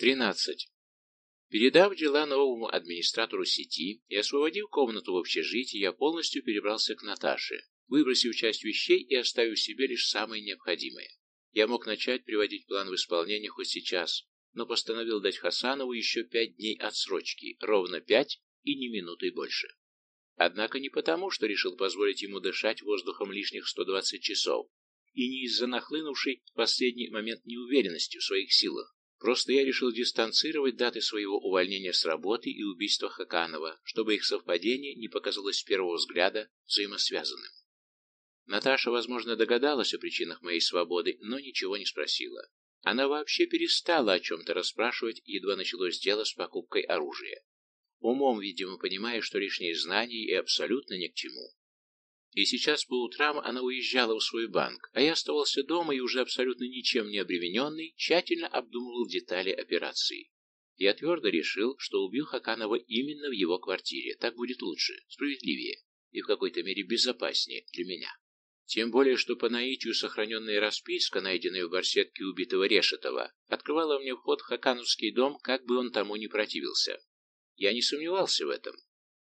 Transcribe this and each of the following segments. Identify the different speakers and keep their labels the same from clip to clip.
Speaker 1: 13. Передав дела новому администратору сети и освободив комнату в общежитии, я полностью перебрался к Наташе, выбросив часть вещей и оставив себе лишь самое необходимое. Я мог начать приводить план в исполнение хоть сейчас, но постановил дать Хасанову еще пять дней отсрочки, ровно пять и ни минуты больше. Однако не потому, что решил позволить ему дышать воздухом лишних 120 часов, и не из-за нахлынувшей в последний момент неуверенности в своих силах. Просто я решил дистанцировать даты своего увольнения с работы и убийства Хаканова, чтобы их совпадение не показалось с первого взгляда взаимосвязанным. Наташа, возможно, догадалась о причинах моей свободы, но ничего не спросила. Она вообще перестала о чем-то расспрашивать, едва началось дело с покупкой оружия. Умом, видимо, понимая, что лишние знания и абсолютно ни к чему. И сейчас по утрам она уезжала в свой банк, а я оставался дома и уже абсолютно ничем не обремененный, тщательно обдумывал детали операции. Я твердо решил, что убил Хаканова именно в его квартире. Так будет лучше, справедливее и в какой-то мере безопаснее для меня. Тем более, что по наитию сохраненная расписка, найденная в барсетке убитого Решетова, открывала мне вход в Хакановский дом, как бы он тому не противился. Я не сомневался в этом.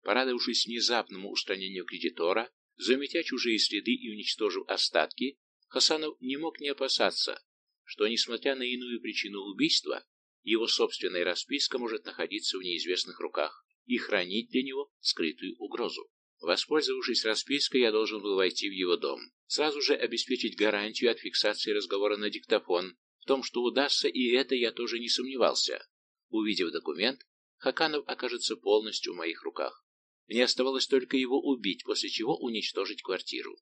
Speaker 1: Порадовавшись внезапному устранению кредитора, Заметя чужие следы и уничтожив остатки, Хасанов не мог не опасаться, что, несмотря на иную причину убийства, его собственная расписка может находиться в неизвестных руках и хранить для него скрытую угрозу. Воспользовавшись распиской, я должен был войти в его дом, сразу же обеспечить гарантию от фиксации разговора на диктофон. В том, что удастся, и это я тоже не сомневался. Увидев документ, Хаканов окажется полностью в моих руках. Мне оставалось только его убить, после чего уничтожить квартиру.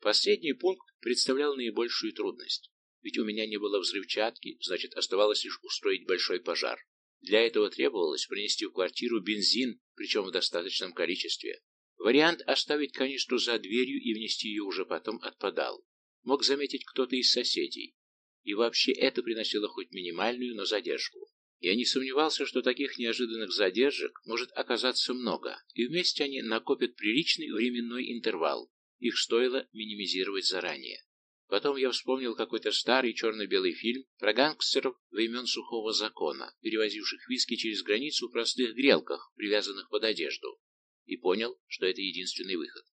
Speaker 1: Последний пункт представлял наибольшую трудность. Ведь у меня не было взрывчатки, значит, оставалось лишь устроить большой пожар. Для этого требовалось принести в квартиру бензин, причем в достаточном количестве. Вариант оставить канистру за дверью и внести ее уже потом отпадал. Мог заметить кто-то из соседей. И вообще это приносило хоть минимальную, но задержку. Я не сомневался, что таких неожиданных задержек может оказаться много, и вместе они накопят приличный временной интервал. Их стоило минимизировать заранее. Потом я вспомнил какой-то старый черно-белый фильм про гангстеров времен сухого закона, перевозивших виски через границу в простых грелках, привязанных под одежду, и понял, что это единственный выход.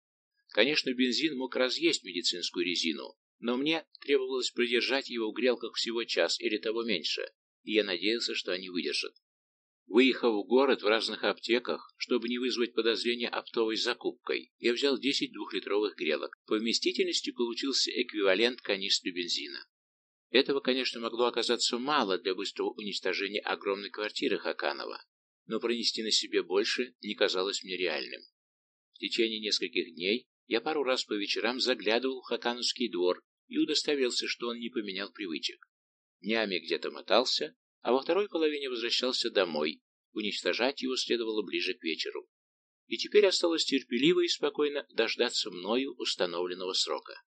Speaker 1: Конечно, бензин мог разъесть медицинскую резину, но мне требовалось продержать его в грелках всего час или того меньше, и я надеялся, что они выдержат. Выехав в город в разных аптеках, чтобы не вызвать подозрения оптовой закупкой, я взял 10 двухлитровых грелок. По вместительности получился эквивалент канистры бензина. Этого, конечно, могло оказаться мало для быстрого уничтожения огромной квартиры Хаканова, но пронести на себе больше не казалось мне реальным. В течение нескольких дней я пару раз по вечерам заглядывал в Хакановский двор и удостоверился, что он не поменял привычек. Днями где-то мотался, а во второй половине возвращался домой. Уничтожать его следовало ближе к вечеру. И теперь осталось терпеливо и спокойно дождаться мною установленного срока.